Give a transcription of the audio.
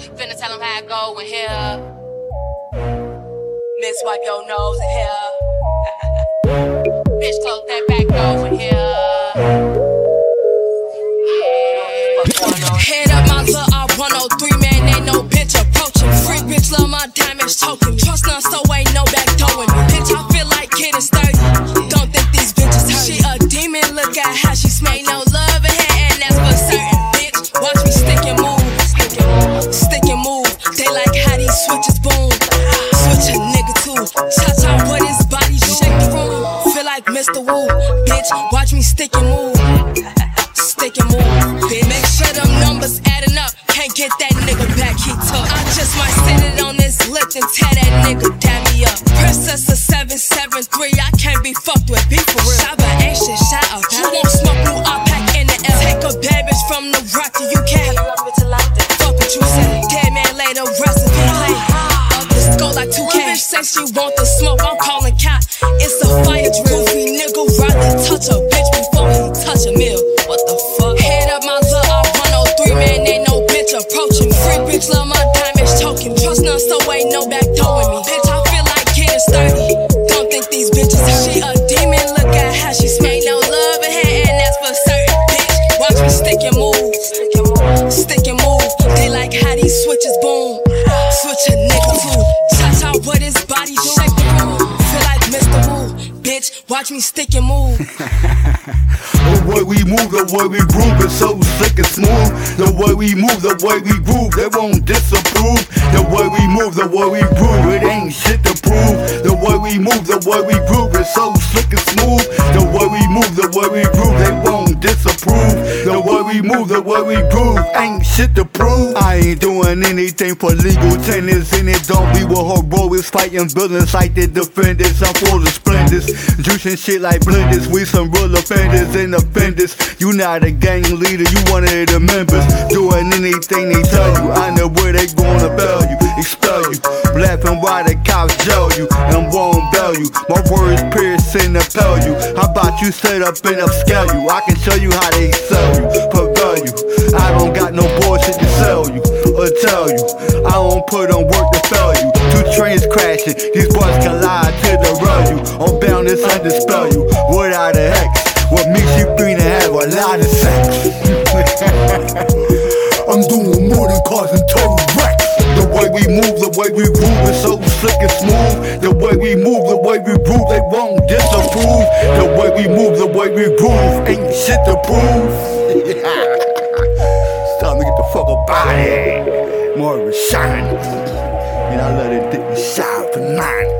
Finna tell them how I go in here. Miss, wipe your nose in here. Bitch, close that back door in here. Head up my little R103, man, ain't no bitch approaching. Free bitch, love my damage token. Trust none, so ain't no back me. Bitch, I feel like kid is 30. Don't think these bitches hurt. She a demon, look at how she smell. no like Mr. Wu, bitch. Watch me stick and move. Stick and move, bitch. Make sure them numbers adding up. Can't get that nigga back, he took. I just might sit it on this lip and tear that nigga damn me up. Princess of 773, I can't be fucked with, be for real. Shabba ain't shit, shut up. You won't smoke, you I pack in the L. Take a bitch from the rock to UK. Fuck what you say. Dead man later, recipe play. Up the skull like 2K. When bitch say she want the smoke. It's a fire drill. Goofy nigga rather touch a bitch before he touch a meal. What the fuck? Head up my little R103, man, ain't no bitch approaching. Free bitch love my damage token. Trust none, so ain't no back door me. Bitch, I feel like kid is 30. Don't think these bitches. She a demon, look at how she smell. No love in her, and that's for certain, bitch. Watch me stick and move. Watch me stick and move. The way we move, the way we groove is so slick and smooth. The way we move, the way we groove, they won't disapprove. The way we move, the way we groove, it ain't shit to prove. The way we move, the way we groove is so slick and smooth. The way we move, the way we groove, they won't disapprove. The way we move, the way we groove, ain't shit to prove. I ain't doing anything for legal tennis, and it don't be with heroics fighting villains like the defenders. I'm full of splendors, juicing shit like blenders. We some real offenders and offenders. You not a gang leader, you one of the members. Doing anything they tell you, I know where they gonna bail you, expel you. How about you set up and upscale you? I can show you how they sell you, prevail you. I don't got no bullshit to sell you or tell you. I don't put on work to fail you. Two trains crashing, these boys collide to the rail you. I'm bound to underspell you. Without a hex, what makes you free to have a lot of sex? I'm doing more than causing. The way we move, the way we groove is so slick and smooth. The way we move, the way we groove, they won't disapprove. The way we move, the way we groove, ain't shit to prove. it's time to get the fuck up out of here. More shine. And I let it dick me shine for mine.